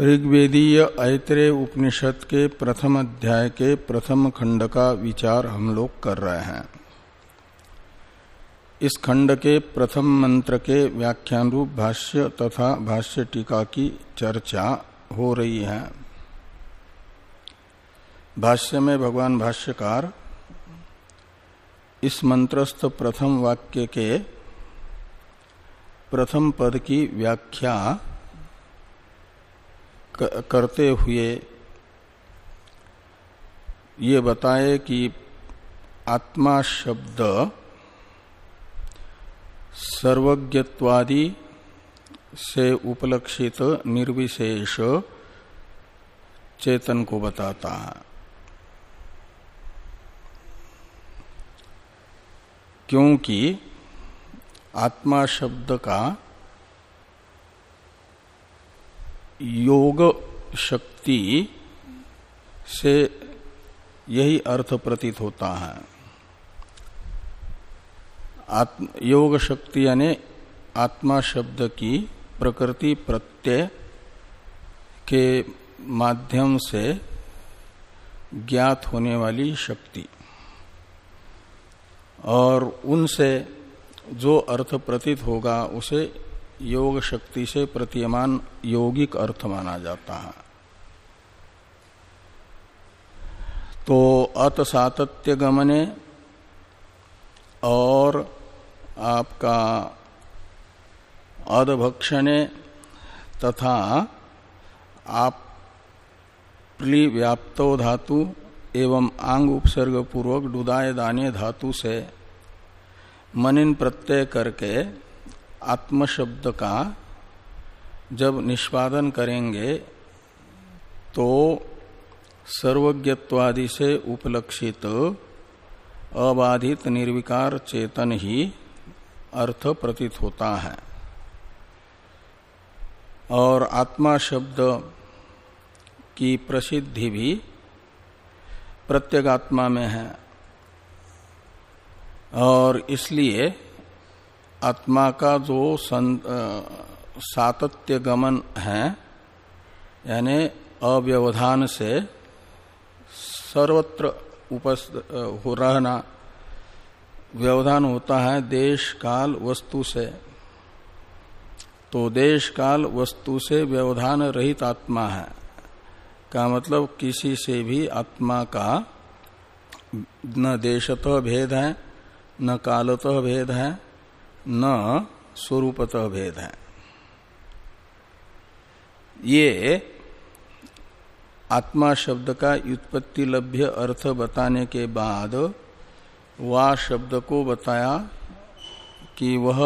ऋग्वेदीय ऐत्रेय उपनिषद के प्रथम अध्याय के प्रथम खंड का विचार हम लोग कर रहे हैं। इस खंड के प्रथम मंत्र के व्याख्यान रूप भाष्य तथा भाष्य टीका की चर्चा हो रही है। भाष्य में भगवान भाष्यकार इस मंत्रस्थ प्रथम वाक्य के प्रथम पद की व्याख्या करते हुए ये बताए कि आत्मा शब्द सर्वज्ञत्वादि से उपलक्षित निर्विशेष चेतन को बताता। है क्योंकि आत्मा शब्द का योग शक्ति से यही अर्थ प्रतीत होता है। आत्म, योग शक्ति यानी आत्मा शब्द की प्रकृति प्रत्यय के माध्यम से ज्ञात होने वाली शक्ति। और उनसे जो अर्थ प्रतीत होगा उसे योग शक्ति से प्रतीयमान यौगिक अर्थ माना जाता है। तो अत सातत्य गमने और आपका अदभक्षणे तथा आप व्याप्तो धातु एवं आंग उपसर्ग पूर्वक डुदाय दाने धातु से मनिन प्रत्यय करके आत्म शब्द का जब निष्पादन करेंगे तो सर्वज्ञत्वादि से उपलक्षित अबाधित निर्विकार चेतन ही अर्थ प्रतीत होता है। और आत्मा शब्द की प्रसिद्धि भी प्रत्यगात्मा में है। और इसलिए आत्मा का जो सातत्य गमन है, यानी अव्यवधान से सर्वत्र उपस्थित हो रहना, व्यवधान होता है देश काल वस्तु से। तो देश काल वस्तु से व्यवधान रहित आत्मा है। का मतलब किसी से भी आत्मा का न देशतः भेद है, न कालतः भेद है न स्वरूपतः भेद है। ये आत्मा शब्द का उत्पत्ति लभ्य अर्थ बताने के बाद वा शब्द को बताया कि वह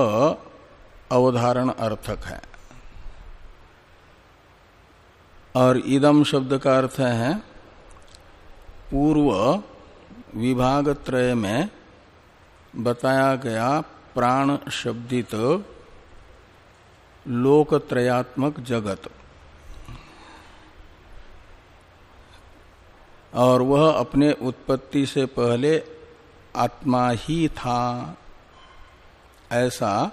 अवधारण अर्थक है। और इदम शब्द का अर्थ है, पूर्व विभाग त्रय में बताया गया प्राण शब्दित लोकत्रयात्मक जगत। और वह अपने उत्पत्ति से पहले आत्मा ही था। ऐसा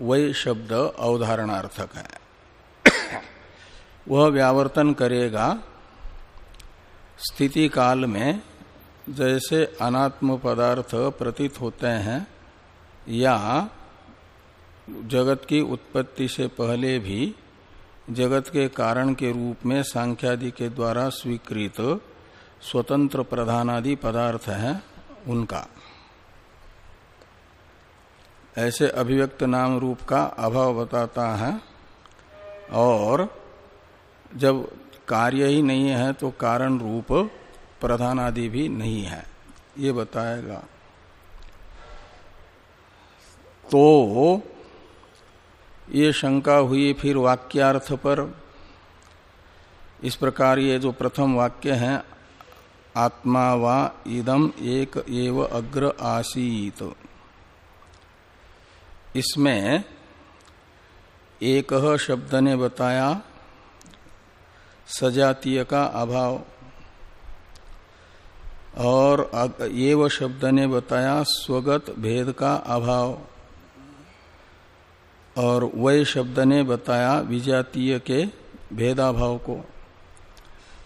वही शब्द अवधारणार्थक है। वह व्यावर्तन करेगा, स्थिति काल में जैसे अनात्म पदार्थ प्रतीत होते हैं या जगत की उत्पत्ति से पहले भी जगत के कारण के रूप में सांख्यादि के द्वारा स्वीकृत स्वतंत्र प्रधानादि पदार्थ है उनका। ऐसे अभिव्यक्त नाम रूप का अभाव बताता है और जब कार्य ही नहीं है तो कारण रूप प्रधान आदि भी नहीं है। ये बताएगा। तो ये शंका हुई फिर वाक्यार्थ पर। इस प्रकार ये जो प्रथम वाक्य है, आत्मा वा इदम एक एव अग्र आसीत। इसमें एक शब्द ने बताया, सजातीय का अभाव। और एव शब्द ने बताया, स्वगत भेद का अभाव। और वय शब्द ने बताया विजातीय के भेदाभाव को।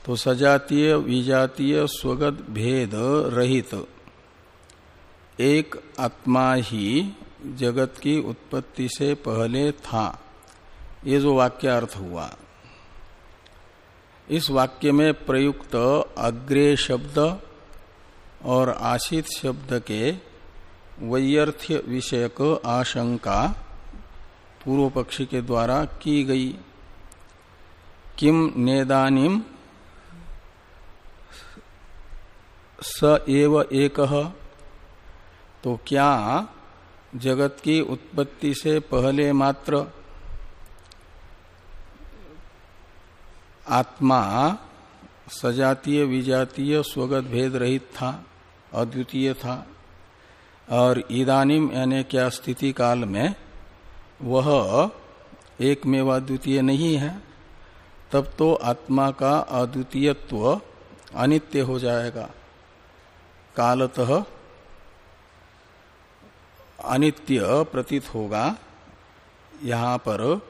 तो सजातीय, विजातीय, स्वगत, भेद रहित। एक आत्मा ही जगत की उत्पत्ति से पहले था। ये जो वाक्य अर्थ हुआ। इस वाक्य में प्रयुक्त अग्रे शब्द और आशित शब्द के वैयर्थ्य विषयक आशंका पूर्व पक्षी के द्वारा की गई। किम नेदानिम? स एव एक। तो क्या जगत की उत्पत्ति से पहले मात्र आत्मा सजातीय, विजातीय, स्वगत भेद रहित था, अद्वितीय था? और इदानिम यानी क्या स्थिति काल में वह एक द्वितीय नहीं है तब तो आत्मा का अद्वितीयत्व अनित्य हो जाएगा। कालतः अनित्य प्रतीत होगा यहाँ पर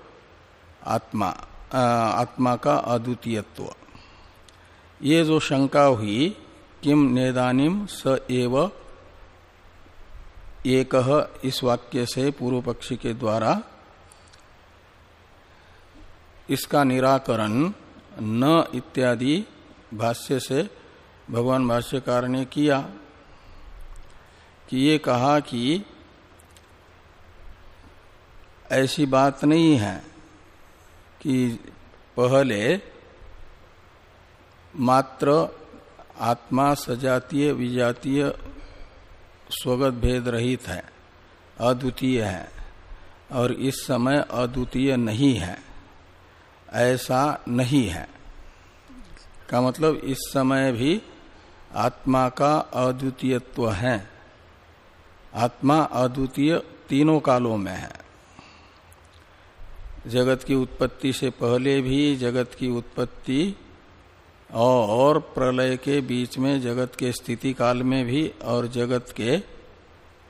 आत्मा आ, आत्मा का अद्वितीयत्व। ये जो शंका हुई किम नेदानिम स एव एक इस वाक्य से पूर्व पक्षी के द्वारा इसका निराकरण न इत्यादि भाष्य से भगवान भाष्यकार ने किया कि ये कहा कि ऐसी बात नहीं है कि पहले मात्र आत्मा सजातीय, विजातीय स्वगत भेद रहित है, अद्वितीय है, और इस समय अद्वितीय नहीं है, ऐसा नहीं है। का मतलब इस समय भी आत्मा का अद्वितीयत्व है। आत्मा अद्वितीय तीनों कालों में है। जगत की उत्पत्ति से पहले भी जगत की उत्पत्ति और प्रलय के बीच में, जगत के स्थिति काल में भी और जगत के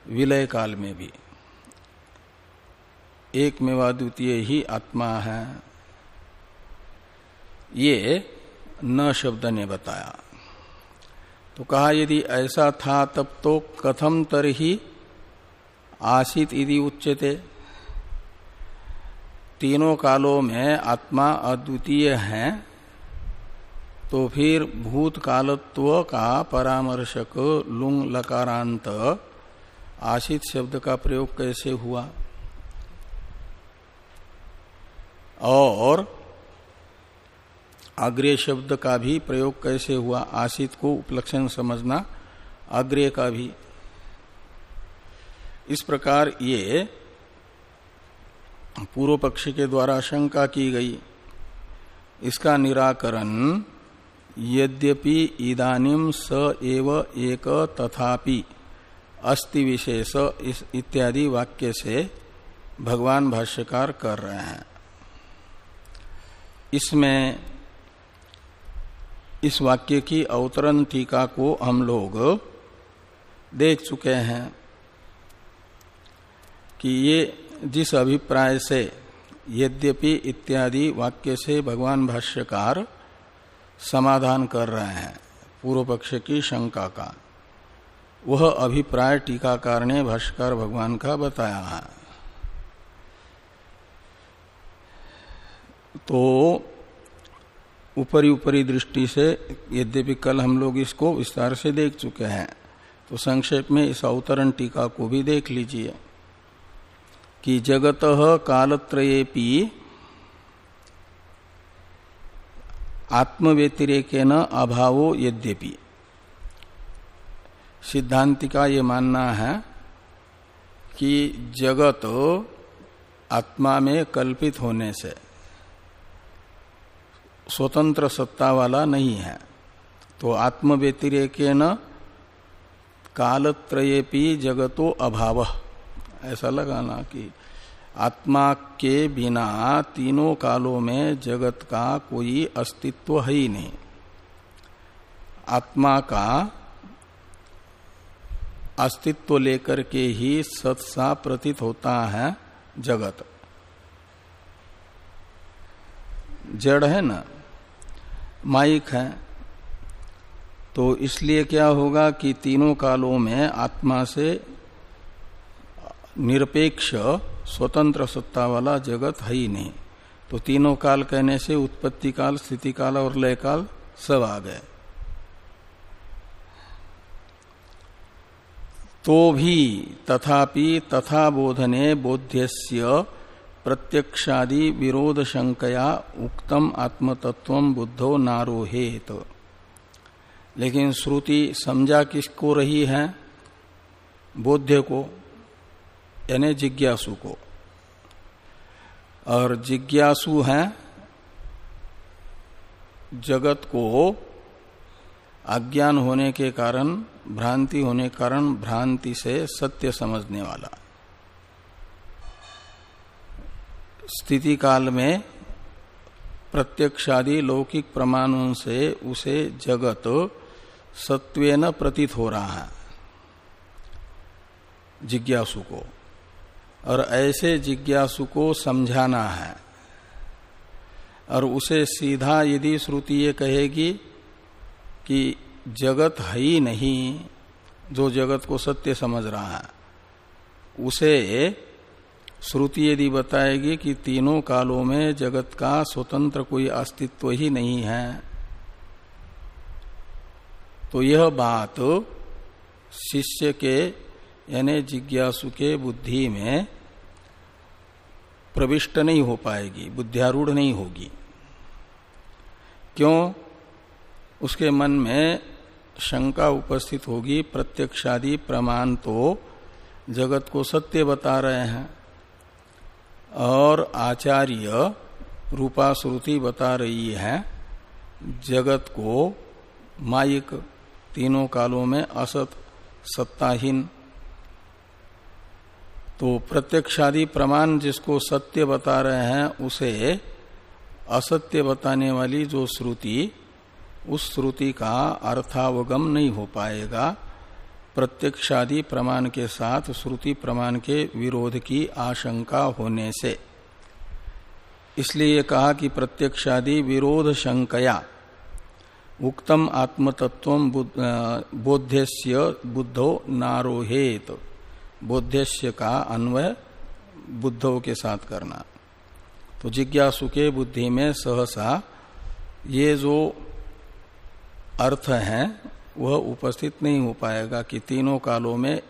विलय काल में भी। एक मेवा द्वितीय ही आत्मा है। ये न शब्द ने बताया। तो कहा, यदि ऐसा था, तब तो कथम तरही आसित यदि उच्चते तीनों कालों में आत्मा अद्वितीय है तो फिर भूत कालत्व का परामर्शक लुंग लकारांत आशित शब्द का प्रयोग कैसे हुआ? और अग्रे शब्द का भी प्रयोग कैसे हुआ? आशित को उपलक्षण समझना, अग्रे का भी। इस प्रकार ये पूर्व पक्षी के द्वारा शंका की गई। इसका निराकरण यद्यपि इदानिम स एव एक तथापि अस्ति विशेष इत्यादि वाक्य से भगवान भाष्यकार कर रहे हैं। इसमें इस वाक्य की अवतरण टीका को हम लोग देख चुके हैं कि ये जिस अभिप्राय से यद्यपि इत्यादि वाक्य से भगवान भाष्यकार समाधान कर रहे हैं। पूर्व पक्ष की शंका का। वह अभिप्राय टीकाकार ने भाष्यकार भगवान का बताया है। तो ऊपरी ऊपरी दृष्टि से यद्यपि कल हम लोग इसको विस्तार से देख चुके हैं तो संक्षेप में इस अवतरण टीका को भी देख लीजिए। कि जगत कालत्रयेपी आत्म व्यतिरेक न अभावो यद्यपि। सिद्धांति का ये मानना है कि जगत आत्मा में कल्पित होने से स्वतंत्र सत्ता वाला नहीं है। तो आत्म व्यतिरेक न कालत्रयेपी जगतो अभाव। ऐसा लगाना कि आत्मा के बिना तीनों कालों में जगत का कोई अस्तित्व है ही नहीं। आत्मा का अस्तित्व लेकर के ही सत्सा प्रतीत होता है जगत। जड़ है ना? माइक है। तो इसलिए क्या होगा कि तीनों कालों में आत्मा से निरपेक्ष स्वतंत्र सत्ता वाला जगत है ही नहीं। तो तीनों काल कहने से उत्पत्ति काल, स्थिति काल और लय काल सब आ गए। तो भी तथापि तथा बोधने बोध्यस्य प्रत्यक्षादि विरोध शंकया उक्तम आत्मतत्व बुद्धो नारोहेत। लेकिन श्रुति समझा किसको रही है? बोध्य को। यानी जिज्ञासु को। और जिज्ञासु है जगत को अज्ञान होने के कारण, भ्रांति होने के कारण, भ्रांति से सत्य समझने वाला। स्थिति काल में प्रत्यक्षादि लौकिक प्रमाणों से उसे जगत सत्वेन प्रतीत हो रहा है, जिज्ञासु को। और ऐसे जिज्ञासु को समझाना है। और उसे सीधा यदि श्रुति ये कहेगी कि जगत है ही नहीं, जो जगत को सत्य समझ रहा है, उसे श्रुति यदि बताएगी कि तीनों कालों में जगत का स्वतंत्र कोई अस्तित्व ही नहीं है तो यह बात शिष्य के यानी जिज्ञासु के बुद्धि में प्रविष्ट नहीं हो पाएगी, बुद्धियारूढ़ नहीं होगी। क्यों? उसके मन में शंका उपस्थित होगी, प्रत्यक्षादि प्रमाण तो जगत को सत्य बता रहे हैं, और आचार्य रूपा श्रुति बता रही है, जगत को माइक तीनों कालों में असत, सत्ताहीन तो प्रत्यक्षादि प्रमाण जिसको सत्य बता रहे हैं, उसे असत्य बताने वाली जो श्रुति, उस श्रुति का अर्थावगम नहीं हो पाएगा। प्रत्यक्षादि प्रमाण के साथ श्रुति प्रमाण के विरोध की आशंका होने से। इसलिए कहा कि प्रत्यक्षादि विरोध शंकया, उक्तम आत्मतत्व बोध्यस्य बुद्धो नारोहेत। बोध्यस्य का अन्वय बुद्धों के साथ करना। तो जिज्ञासु के बुद्धि में सहसा ये जो अर्थ है वह उपस्थित नहीं हो पाएगा कि तीनों कालों में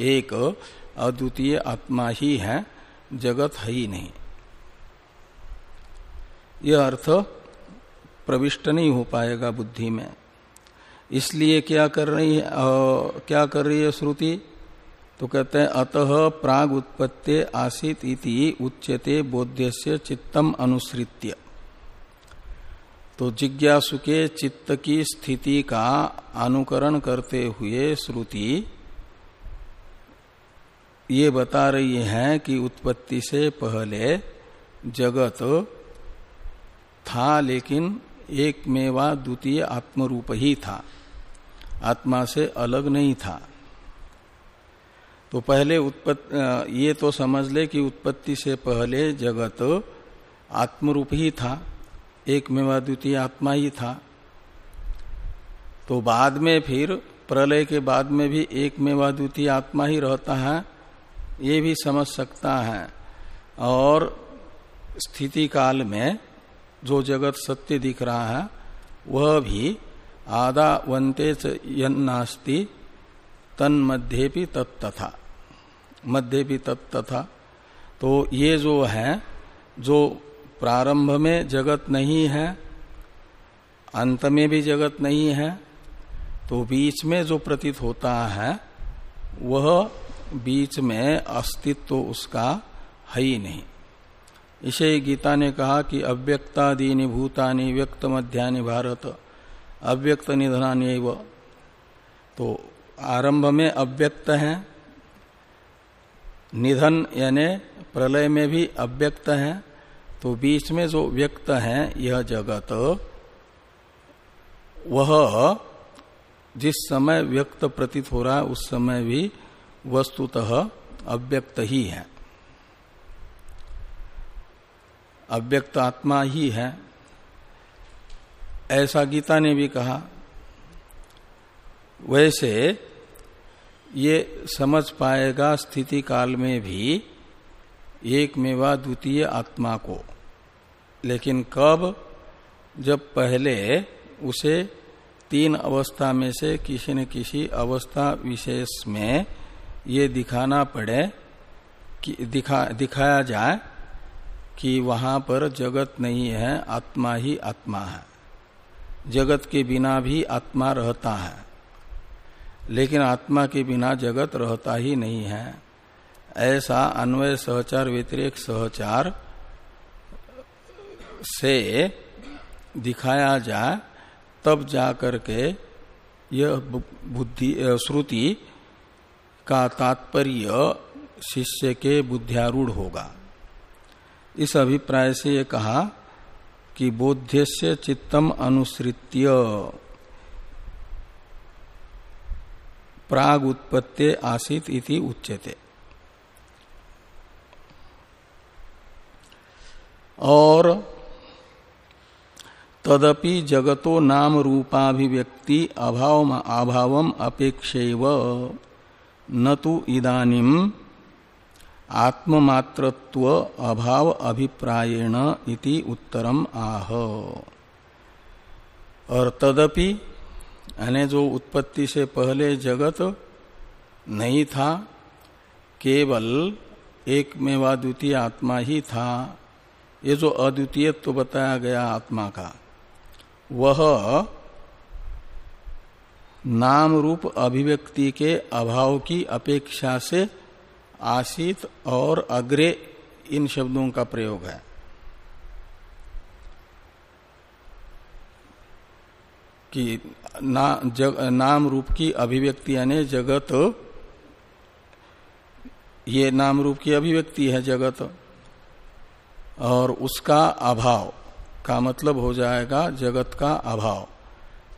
एक अद्वितीय आत्मा ही है जगत है ही नहीं। यह अर्थ प्रविष्ट नहीं हो पाएगा बुद्धि में। इसलिए क्या कर रही है आ, क्या कर रही है श्रुति? तो कहते हैं, अतः प्राग उत्पत्ति आसित इति उच्यते बोध्य से चित्तम अनुसृत्य। तो जिज्ञासु के चित्त की स्थिति का अनुकरण करते हुए श्रुति ये बता रही है कि उत्पत्ति से पहले जगत था, लेकिन एक मेवा द्वितीय आत्मरूप ही था। आत्मा से अलग नहीं था। तो पहले उत्पत्ति ये तो समझ ले कि उत्पत्ति से पहले जगत आत्मरूप ही था, एक मेवा द्वितीय आत्मा ही था। तो बाद में फिर, प्रलय के बाद में भी एक मेवा द्वितीय आत्मा ही रहता है, ये भी समझ सकता है। और स्थिति काल में जो जगत सत्य दिख रहा है, वह भी आदा वंते नास्ति तन मध्य भी तत्तथा। मध्य भी तत्तथा तो ये जो है, जो प्रारंभ में जगत नहीं है, अंत में भी जगत नहीं है तो बीच में जो प्रतीत होता है, वह बीच में अस्तित्व उसका है ही नहीं। इसे गीता ने कहा कि अव्यक्तादीनि भूतानि व्यक्त मध्यानि भारत, अव्यक्त निधनानि तो आरंभ में अव्यक्त है निधन यानी प्रलय में भी अव्यक्त है तो बीच में जो व्यक्त है, यह जगत। वह जिस समय व्यक्त प्रतीत हो रहा है, उस समय भी वस्तुतः अव्यक्त ही है। अव्यक्त आत्मा ही है। ऐसा गीता ने भी कहा, वैसे ये समझ पाएगा स्थिति काल में भी एक मेवा द्वितीय आत्मा को। लेकिन कब? जब पहले उसे तीन अवस्था में से किसी न किसी अवस्था विशेष में ये दिखाना पड़े कि दिखा, दिखाया जाए कि वहाँ पर जगत नहीं है, आत्मा ही आत्मा है। जगत के बिना भी आत्मा रहता है। लेकिन आत्मा के बिना जगत रहता ही नहीं है। ऐसा अन्वय सहचार व्यतिरेक सहचार से दिखाया जाए तब जाकर के यह बुद्धि श्रुति का तात्पर्य शिष्य के बुद्धियारूढ़ होगा। इस अभिप्राय से ये कहा कि बोध्य चित्तम अनुसृत्य। प्राग उत्पत्ति आसित इति उच्यते। और तदपि जगतो नाम रूपाभिव्यक्ति अभाव अभाव अपेक्ष न तो इदानीम आत्ममात्रत्व अभाव अभिप्रायेण इति उत्तरम आह। और तदपि यानी जो उत्पत्ति से पहले जगत नहीं था, केवल एक मेवा द्वितीय आत्मा ही था। ये जो अद्वितीयत्व तो बताया गया आत्मा का, वह नाम रूप अभिव्यक्ति के अभाव की अपेक्षा से आशित और अग्रे इन शब्दों का प्रयोग है। कि ना, जग, नाम रूप की अभिव्यक्ति यानी जगत ये नाम रूप की अभिव्यक्ति है जगत और उसका अभाव का मतलब हो जाएगा जगत का अभाव।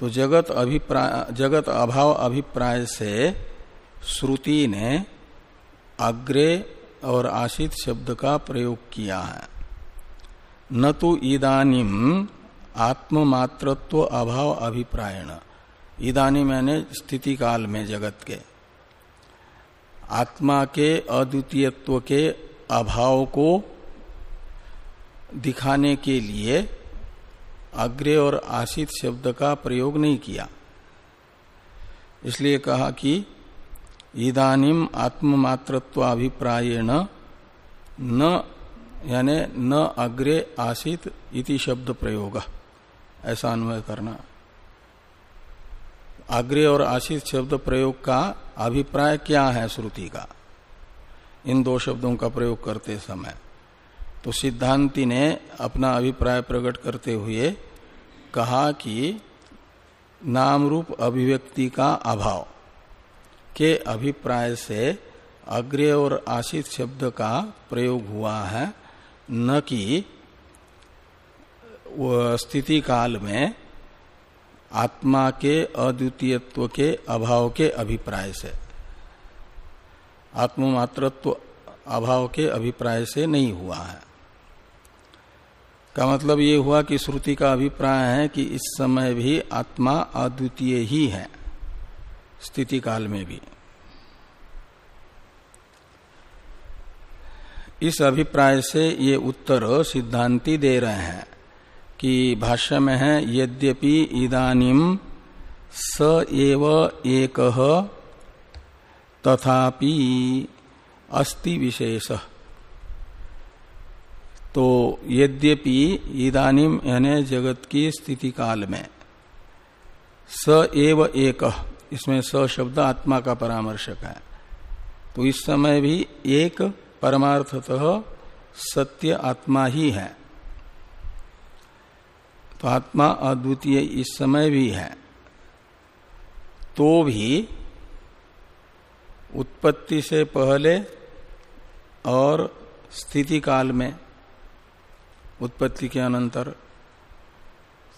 तो जगत अभिप्राय जगत अभाव अभिप्राय से श्रुति ने अग्रे और आशित शब्द का प्रयोग किया है। न तो इदानिम आत्ममात्रत्व अभाव अभिप्रायण। इदानी मैंने स्थिति काल में जगत के, आत्मा के, अद्वितीयत्व के अभाव को दिखाने के लिए अग्रे और आशित शब्द का प्रयोग नहीं किया। इसलिए कहा कि इदानिम आत्ममात्रत्वाभिप्रायेण न, यानी न अग्रे आसित इति शब्द प्रयोग। ऐसा अन्वय करना। अग्रे और आशीष शब्द प्रयोग का अभिप्राय क्या है श्रुति का? इन दो शब्दों का प्रयोग करते समय। तो सिद्धांति ने अपना अभिप्राय प्रकट करते हुए कहा कि नाम रूप अभिव्यक्ति का अभाव के अभिप्राय से अग्रे और आशित शब्द का प्रयोग हुआ है, न कि स्थिति काल में आत्मा के अद्वितीयत्व के अभाव के अभिप्राय से, आत्ममात्रत्व अभाव के अभिप्राय से नहीं हुआ है। का मतलब ये हुआ कि श्रुति का अभिप्राय है कि इस समय भी आत्मा अद्वितीय ही है, स्थिति काल में भी। इस अभिप्राय से ये उत्तर सिद्धांति दे रहे हैं। कि भाष्य में है, यद्यपि इदानिम स एव एक तथापि अस्ति विशेष। तो यद्यपि इदानिम यानी जगत की स्थिति काल में स एव एक, इसमें स शब्द आत्मा का परामर्शक है। तो इस समय भी एक परमार्थतः सत्य आत्मा ही है। तो आत्मा अद्वितीय इस समय भी है तो भी उत्पत्ति से पहले और स्थिति काल में उत्पत्ति के अनंतर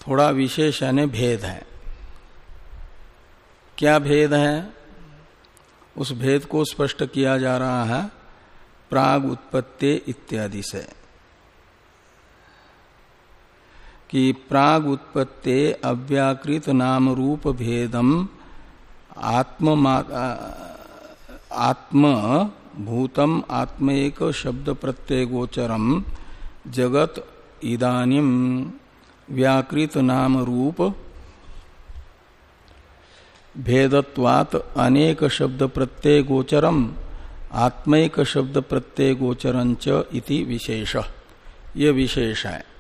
थोड़ा विशेष यानी भेद है। क्या भेद है? उस भेद को स्पष्ट किया जा रहा है, प्राग उत्पत्ति इत्यादि से। कि प्राग उत्पत्ति अव्याकृत नाम रूप भेदम आत्म आत्म भूतम आत्म एक शब्द प्रत्यय गोचरम जगत इदानिम व्याकृत नाम रूप भेदत्वात अनेक शब्द प्रत्यय गोचरम आत्मैक शब्द प्रत्यय गोचरंच इति विशेष। ये विशेष है।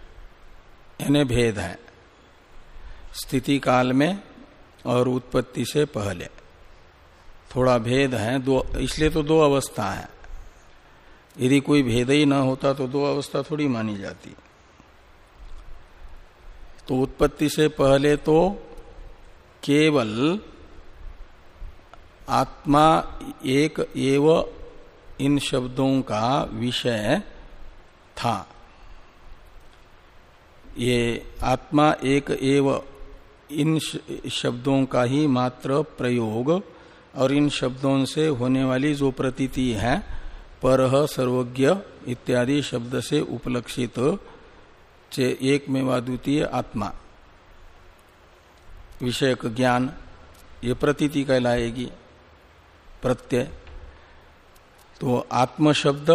यानी भेद है। स्थिति काल में और उत्पत्ति से पहले। थोड़ा भेद है, दो, इसलिए तो दो अवस्था है। यदि कोई भेद ही ना होता तो दो अवस्था थोड़ी मानी जाती। तो उत्पत्ति से पहले तो केवल आत्मा एक एव इन शब्दों का विषय था। ये आत्मा एक एव इन शब्दों का ही मात्र प्रयोग और इन शब्दों से होने वाली जो प्रतीति है पर सर्वज्ञ इत्यादि शब्द से उपलक्षित एक में आत्मा। विषयक ज्ञान ये प्रतीति कहलाएगी। प्रत्यय। तो आत्म शब्द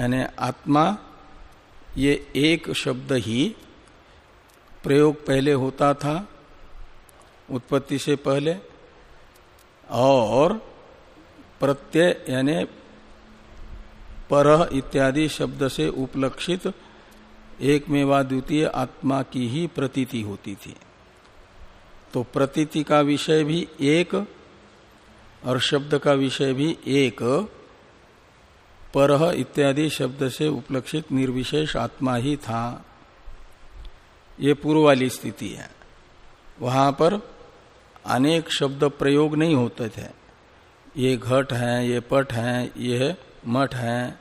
यानी आत्मा ये एक शब्द ही प्रयोग पहले होता था, उत्पत्ति से पहले, और प्रत्यय, यानी पर इत्यादि शब्द से उपलक्षित एक में द्वितीय आत्मा की ही प्रतीति होती थी। तो प्रतीति का विषय भी एक और शब्द का विषय भी एक। पर इत्यादि शब्द से उपलक्षित निर्विशेष आत्मा ही था। ये पूर्व वाली स्थिति है। वहाँ पर अनेक शब्द प्रयोग नहीं होते थे। ये घट है, ये पट है, ये मठ है,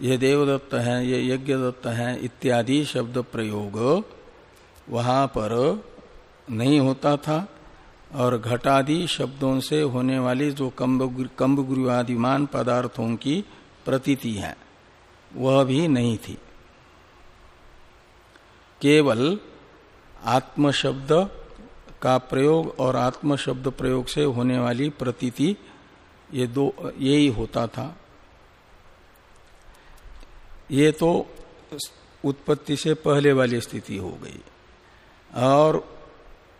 ये देवदत्त है, ये यज्ञदत्त है इत्यादि शब्द प्रयोग वहाँ पर नहीं होता था। और घटादि शब्दों से होने वाली जो कम्ब गुरुआदिमान पदार्थों की प्रतीति है, वह भी नहीं थी। केवल आत्म शब्द का प्रयोग और आत्म शब्द प्रयोग से होने वाली प्रतीति, ये दो यही होता था। ये तो उत्पत्ति से पहले वाली स्थिति हो गई। और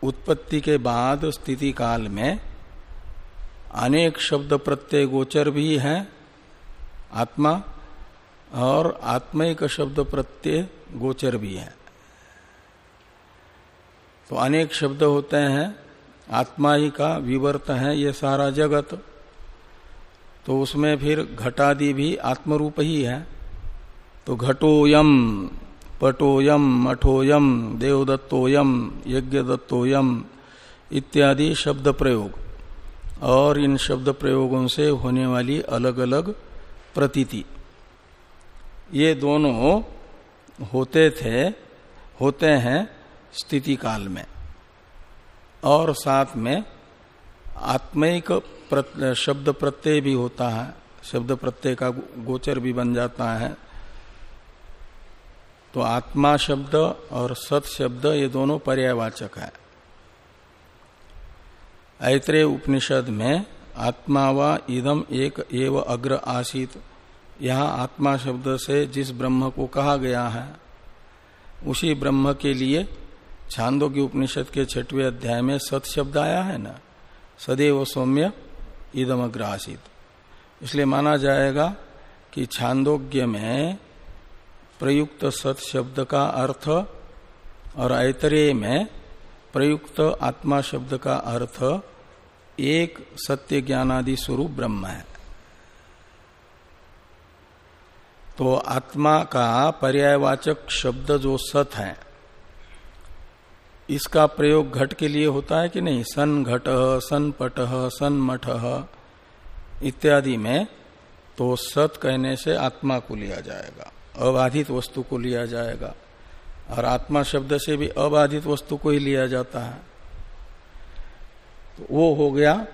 उत्पत्ति के बाद स्थिति काल में अनेक शब्द प्रत्यय गोचर भी है, आत्मा, और आत्मिक शब्द प्रत्यय गोचर भी है। तो अनेक शब्द होते हैं, आत्मा ही का विवर्त है ये सारा जगत। तो उसमें फिर घटादि भी आत्मरूप ही है। तो घटोयम पटोयम मठोयम देवदत्तोयम, यज्ञदत्तोयम इत्यादि शब्द प्रयोग और इन शब्द प्रयोगों से होने वाली अलग अलग प्रतीति। ये दोनों होते थे, होते हैं स्थिति काल में। और साथ में आत्मिक शब्द प्रत्यय भी होता है, शब्द प्रत्यय का गोचर भी बन जाता है। तो आत्मा शब्द और सत शब्द ये दोनों पर्यावाचक है। ऐत्रेय उपनिषद में आत्मा व इदम एक एव अग्र आसित, यहाँ आत्मा शब्द से जिस ब्रह्म को कहा गया है, उसी ब्रह्म के लिए छांदो की उपनिषद के छठवें अध्याय में सत शब्द आया है ना? सदैव सौम्य इदम अग्र आसित। इसलिए माना जाएगा कि छांदोग्य में प्रयुक्त सत शब्द का अर्थ और ऐतरेय में प्रयुक्त आत्मा शब्द का अर्थ एक सत्य ज्ञानादि स्वरूप ब्रह्म है। तो आत्मा का पर्यायवाचक शब्द जो सत है, इसका प्रयोग घट के लिए होता है कि नहीं? सन घट, सन पट, सन मठ इत्यादि में तो सत कहने से आत्मा को लिया जाएगा। अबाधित वस्तु को लिया जाएगा। और आत्मा शब्द से भी अबाधित वस्तु को ही लिया जाता है। तो वो हो गया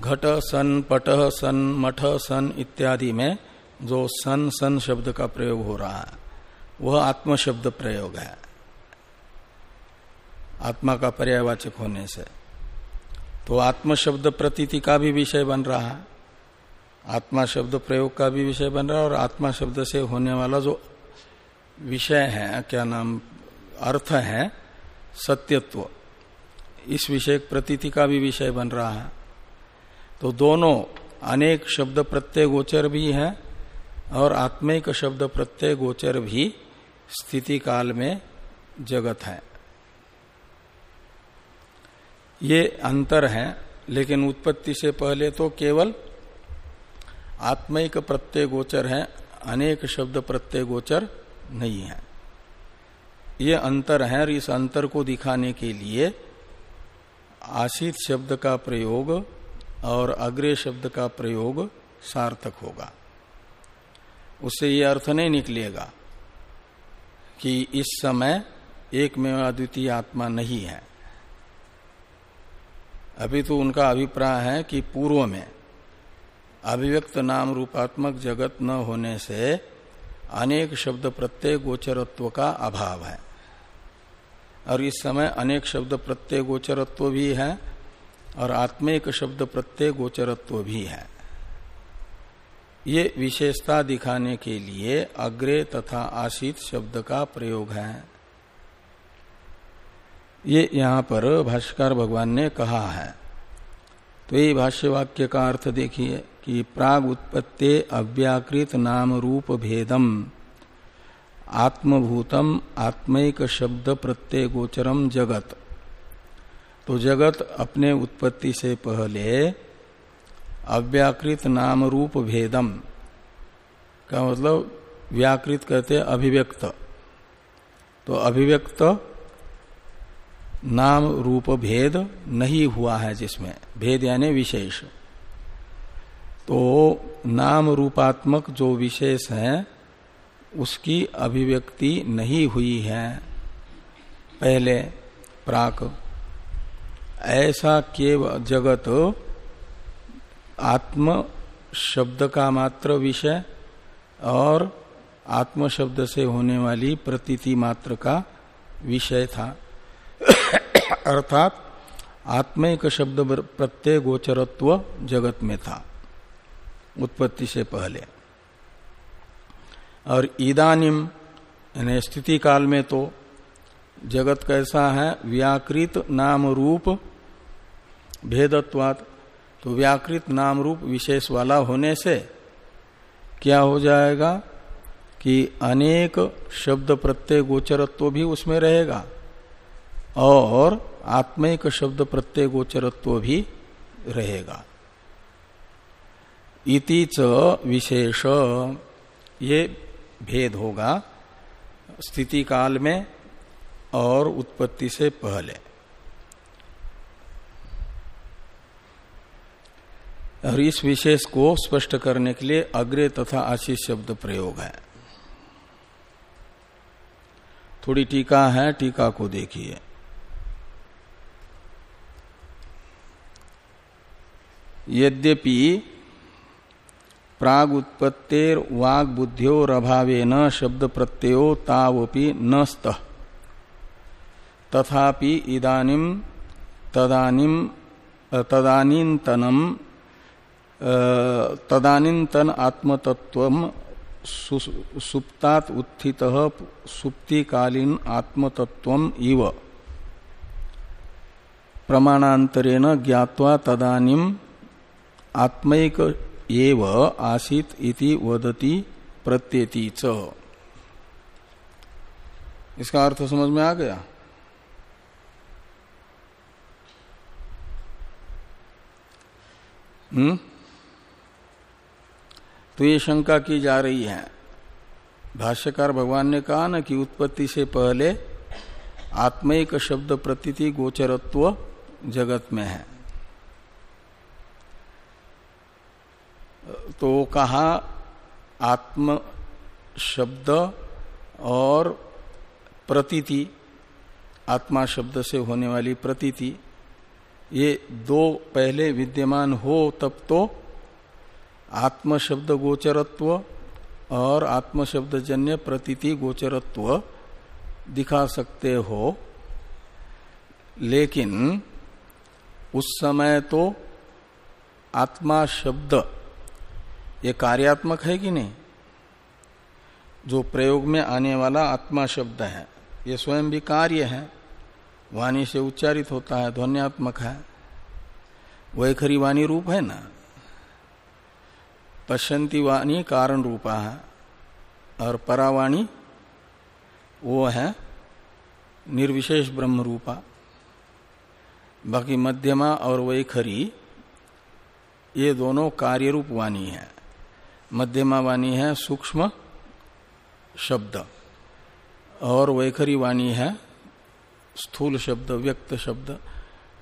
घट, सन, पट, सन, मठ, सन इत्यादि में जो सन सन शब्द का प्रयोग हो रहा है, वह आत्म शब्द प्रयोग है। आत्मा का पर्यायवाचक होने से। तो आत्म शब्द प्रतीति का भी विषय बन रहा है। आत्मा शब्द प्रयोग का भी विषय बन रहा है और आत्मा शब्द से होने वाला जो विषय है, क्या नाम, अर्थ है, सत्यत्व, इस विषय प्रतीति का भी विषय बन रहा है। तो दोनों, अनेक शब्द प्रत्यय गोचर भी है और आत्मिक शब्द प्रत्यय गोचर भी स्थिति काल में जगत है। ये अंतर है, लेकिन उत्पत्ति से पहले तो केवल आत्मिक प्रत्यय गोचर है, अनेक शब्द प्रत्यय गोचर नहीं है। ये अंतर है और इस अंतर को दिखाने के लिए आशित शब्द का प्रयोग और अग्रे शब्द का प्रयोग सार्थक होगा। उससे ये अर्थ नहीं निकलेगा कि इस समय एक में अद्वितीय आत्मा नहीं है। अभी तो उनका अभिप्राय है कि पूर्व में अभिव्यक्त नाम रूपात्मक जगत न होने से अनेक शब्द प्रत्यय गोचरत्व का अभाव है। और इस समय अनेक शब्द प्रत्यय गोचरत्व भी है और आत्मिक शब्द प्रत्यय गोचरत्व भी है। ये विशेषता दिखाने के लिए अग्रे तथा आशित शब्द का प्रयोग है। ये यहाँ पर भाष्कर भगवान ने कहा है। तो ये भाष्य वाक्य का अर्थ देखिए। कि प्राग उत्पत्ति अव्याकृत नाम रूप भेदम आत्मभूतम आत्मिक शब्द प्रत्यय गोचरम जगत। तो जगत अपने उत्पत्ति से पहले अव्याकृत नाम रूप भेदम का मतलब व्याकृत कहते अभिव्यक्त। तो अभिव्यक्त नाम रूप भेद नहीं हुआ है जिसमें। भेद यानी विशेष। तो नाम रूपात्मक जो विशेष है, उसकी अभिव्यक्ति नहीं हुई है। पहले प्राक, ऐसा केवल जगत आत्म शब्द का मात्र विषय और आत्म शब्द से होने वाली प्रतीति मात्र का विषय था। अर्थात आत्मिक शब्द प्रत्यय गोचरत्व जगत में था। उत्पत्ति से पहले। और ईदानिम यानी स्थिति काल में तो जगत कैसा है, व्याकृत नाम रूप, भेदत्वात तो व्याकृत नाम रूप विशेष वाला होने से क्या हो जाएगा कि अनेक शब्द प्रत्यय गोचरत्व भी उसमें रहेगा और आत्मिक शब्द प्रत्यय गोचरत्व भी रहेगा। इति च विशेष। ये भेद होगा स्थिति काल में और उत्पत्ति से पहले। और इस विशेष को स्पष्ट करने के लिए अग्रे तथा आशीष शब्द प्रयोग है। थोड़ी टीका है, टीका को देखिए। यद्यपि प्राग उत्पत्तेर वाग बुद्धियोर अभावे न शब्द प्रत्ययो तावपि न स्त तथापि इदानिम तदानिम तदानीतनम तदानीतन आत्मतत्व सुप्तात उत्थित सुप्तिकालीन आत्मतत्व इव। प्रमाणांतरेण ज्ञावा तदानीम आत्मैक एव आसित इति वदति प्रत्येति च। इसका अर्थ समझ में आ गया? हम्म? तो ये शंका की जा रही है। भाष्यकार भगवान ने कहा ना कि उत्पत्ति से पहले आत्मिक शब्द प्रतीति गोचरत्व जगत में है। तो कहा? आत्म शब्द और प्रतीति, आत्मा शब्द से होने वाली प्रतीति, ये दो पहले विद्यमान हो तब तो आत्म शब्द गोचरत्व और आत्म शब्द जन्य प्रतीति गोचरत्व दिखा सकते हो। लेकिन उस समय तो आत्मा शब्द ये कार्यात्मक है कि नहीं? जो प्रयोग में आने वाला आत्मा शब्द है, ये स्वयं भी कार्य है। वाणी से उच्चारित होता है, ध्वनियात्मक है। वही खरी वाणी रूप है ना? पश्यंती वाणी कारण रूपा है, और परावाणी वो है निर्विशेष ब्रह्म रूपा। बाकी मध्यमा और वैखरी ये दोनों कार्य रूप वाणी है। मध्यमा वाणी है सूक्ष्म शब्द, और वैखरी वाणी है स्थूल शब्द, व्यक्त शब्द,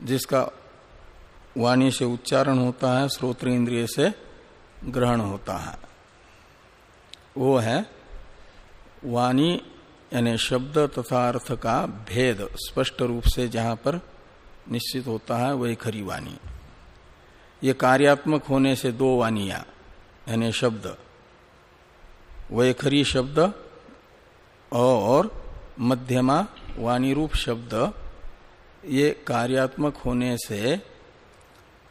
जिसका वाणी से उच्चारण होता है श्रोत्र इंद्रिय से ग्रहण होता है। वो है वाणी यानी शब्द तथा अर्थ का भेद, स्पष्ट रूप से जहाँ पर निश्चित होता है वही खरी वाणी। ये कार्यात्मक होने से दो वानिया यानी शब्द। वैखरी शब्द और मध्यमा वाणी रूप शब्द। ये कार्यात्मक होने से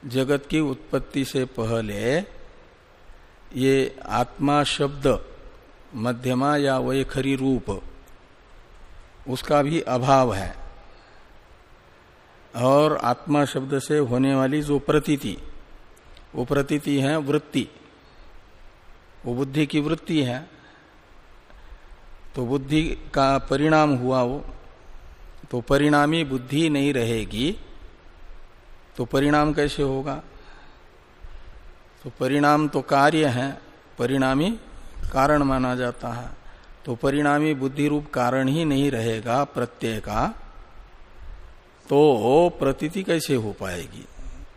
जगत की उत्पत्ति से पहले ये आत्मा शब्द, मध्यमा या वैखरी रूप, उसका भी अभाव है। और आत्मा शब्द से होने वाली जो प्रतीति, वो प्रतीति है वृत्ति। वो बुद्धि की वृत्ति है तो बुद्धि का परिणाम हुआ वो तो परिणामी बुद्धि नहीं रहेगी तो परिणाम कैसे होगा? तो परिणाम तो कार्य है, परिणामी कारण माना जाता है तो परिणामी बुद्धि रूप कारण ही नहीं रहेगा, प्रत्यय का तो प्रतीति कैसे हो पाएगी?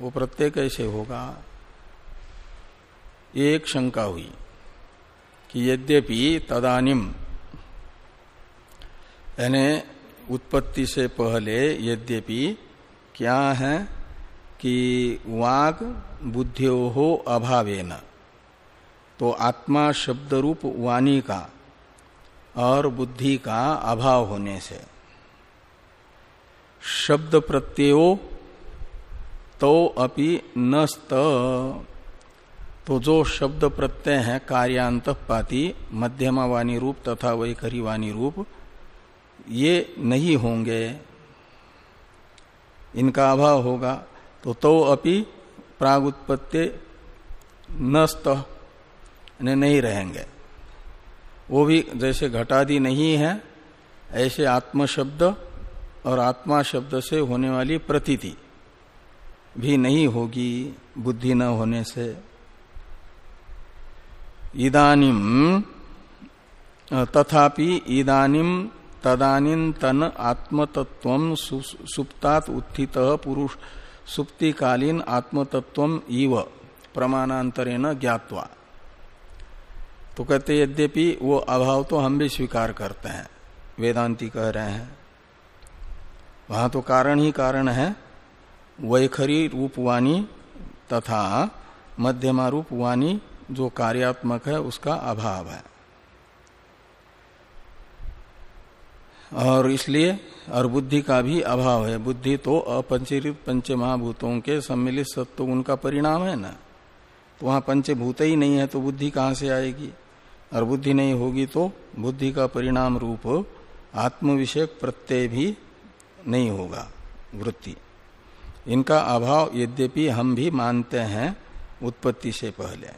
वो प्रत्यय कैसे होगा? एक शंका हुई। कि यद्यपि तदानिम यानी उत्पत्ति से पहले यद्यपि क्या है कि वाग बुद्धियो हो अभावेन तो आत्मा शब्द रूप वाणी का और बुद्धि का अभाव होने से। शब्द प्रत्ययो तो अपि नस्त तो जो शब्द प्रत्यय है, कार्यांत पाती मध्यमा वाणी रूप तथा वैखरी वाणी रूप, ये नहीं होंगे। इनका अभाव होगा। तो तो अपि प्राग उत्पत्ति नस्त नहीं रहेंगे। वो भी जैसे घटादि नहीं है, ऐसे आत्म शब्द और आत्मा शब्द से होने वाली प्रतीति भी नहीं होगी, बुद्धि न होने से। इदानिम तथापि इदानिम तन आत्मतत्व सुप्तात उत्थित पुरुष, सुप्तिकालीन आत्मतत्व इव प्रमाणांतरेण ज्ञातवा। तो कहते, यद्यपि वो अभाव तो हम भी स्वीकार करते हैं, वेदांती कह रहे हैं। वहाँ तो कारण ही कारण है, वैखरी रूपवाणी तथा मध्यमा रूपवाणी जो कार्यात्मक है, उसका अभाव है। और इसलिए, और बुद्धि का भी अभाव है। बुद्धि तो अपंचीकृत पंच महाभूतों के सम्मिलित सत्व गुण का परिणाम है ना? तो वहाँ पंचभूत ही नहीं है तो बुद्धि कहाँ से आएगी? और बुद्धि नहीं होगी तो बुद्धि का परिणाम रूप आत्म विषयक प्रत्यय भी नहीं होगा, वृत्ति। इनका अभाव यद्यपि हम भी मानते हैं, उत्पत्ति से पहले।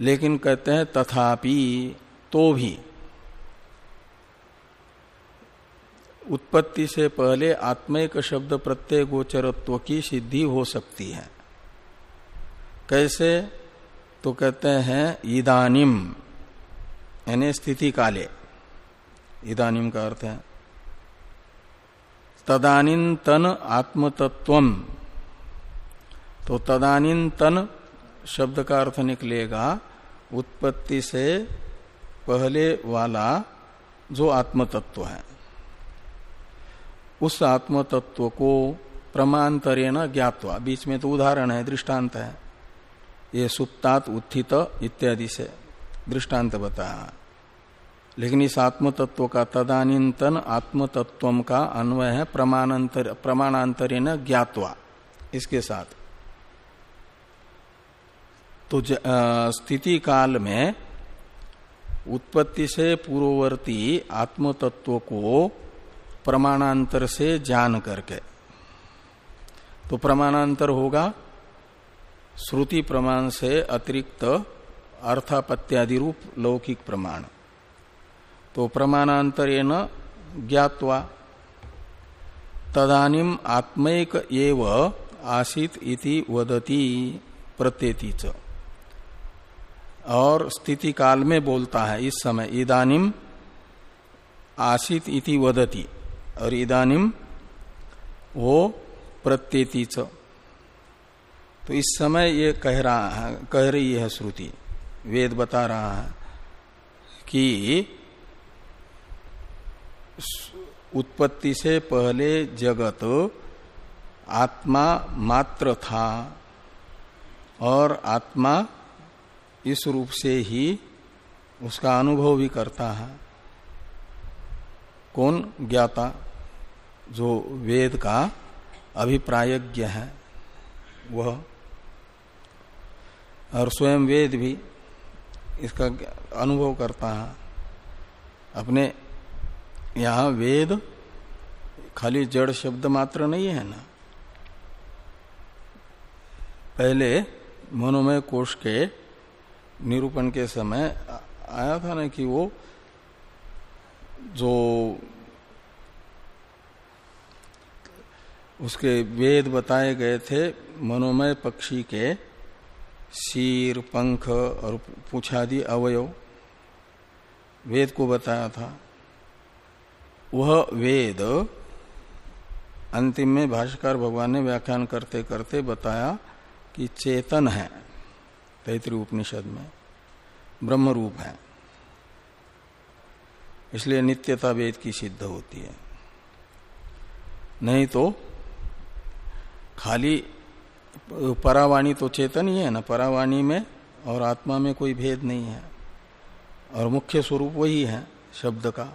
लेकिन कहते हैं तथापि तो भी। उत्पत्ति से पहले आत्मिक शब्द प्रत्यय गोचरत्व की सिद्धि हो सकती है। कैसे? तो कहते हैं इदानिम, यानी स्थिति काले। इदानिम का अर्थ है। तदानीन तन आत्मतत्व तो तदानीन तन शब्द का अर्थ निकलेगा, उत्पत्ति से पहले वाला जो आत्मतत्व है। उस आत्म तत्व को प्रमांतरेण ज्ञातवा, बीच में तो उदाहरण है, दृष्टांत है। ये सुप्तात उत्थित इत्यादि से दृष्टांत बताया। लेकिन इस आत्म तत्व का तदानीतन आत्म तत्व का अन्वय है, प्रमाणांतर, प्रमाणांतरेण ज्ञातवा, इसके साथ। तो स्थिति काल में उत्पत्ति से पूर्ववर्ती आत्म तत्व को प्रमाणांतर से जान करके। तो प्रमाणांतर होगा, श्रुति प्रमाण से अतिरिक्त अर्थापत्यादि रूप, लौकिक प्रमाण। तो प्रमाणांतरेण ज्ञावा तदानिम आत्मैक एव आसित इति वदती प्रत्येतीच और स्थिति काल में बोलता है, इस समय इदानिम आसित इति वदती, और इदानिम वो प्रत्येतीच तो इस समय ये कह रहा है, कह रही है श्रुति, वेद बता रहा है कि उत्पत्ति से पहले जगत आत्मा मात्र था और आत्मा इस रूप से ही उसका अनुभव भी करता है। कौन ज्ञाता? जो वेद का अभिप्रायज्ञ है, वह। और स्वयं वेद भी इसका अनुभव करता है। अपने यहाँ वेद खाली जड़ शब्द मात्र नहीं है ना। पहले मनोमय कोष के निरूपण के समय आया था ना कि वो जो उसके वेद बताए गए थे, मनोमय पक्षी के शीर, पंख और पूछादि अवयव, वेद को बताया था। वह वेद अंतिम में भाष्कर भगवान ने व्याख्यान करते करते बताया कि चेतन है। तैतृ उपनिषद में ब्रह्म रूप है। इसलिए नित्यता वेद की सिद्ध होती है। नहीं तो खाली परावाणी तो चेतन ही है ना, परावाणी में और आत्मा में कोई भेद नहीं है। और मुख्य स्वरूप वही है शब्द का।